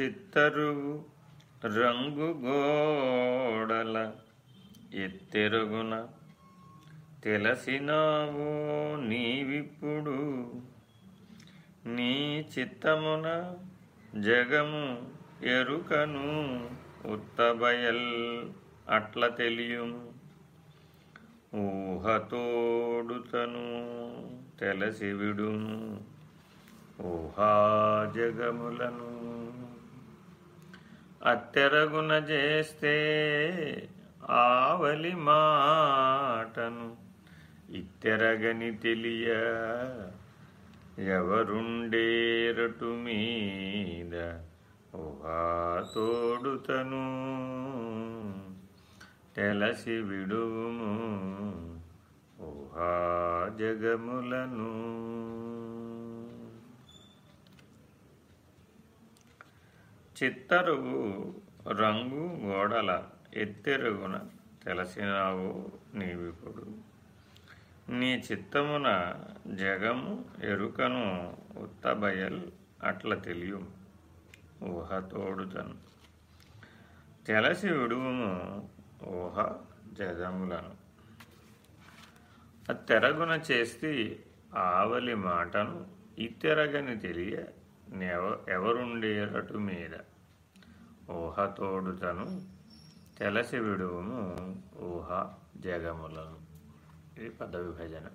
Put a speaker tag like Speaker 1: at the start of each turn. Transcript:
Speaker 1: చిత్తరు రంగు గోడల ఎత్తెరుగున తెలిసినావో నీవిప్పుడు. నీ చిత్తమున జగము ఎరుకను ఉత్తబయల్ అట్ల తెలియం. ఊహతోడుతను తెలసి విడుము ఊహా జగములను అత్తెరగున చేస్తే ఆవలి మాటను ఇత్తెరగని తెలియ ఎవరుండేరటు మీద ఊహా తోడుతను. తెలసి విడుము ఊహా జగములను. చిత్తరువు రంగు గోడల ఎత్తెరుగున తెలసినావు నీవిపుడు నీ చిత్తమున జగము ఎరుకను ఉత్తబయల్ అట్ల తెలియు. ఊహ తోడుతను. తెలసి విడువుము ఊహ జగములను. తెరగున చేస్తే ఆవలి మాటను ఇత్తెరగని తెలియ నెవ ఎవరుండేరటు మీద. ఊహ తోడుతను తెలసి విడువము ఊహ జగములను ఇది పద విభజన.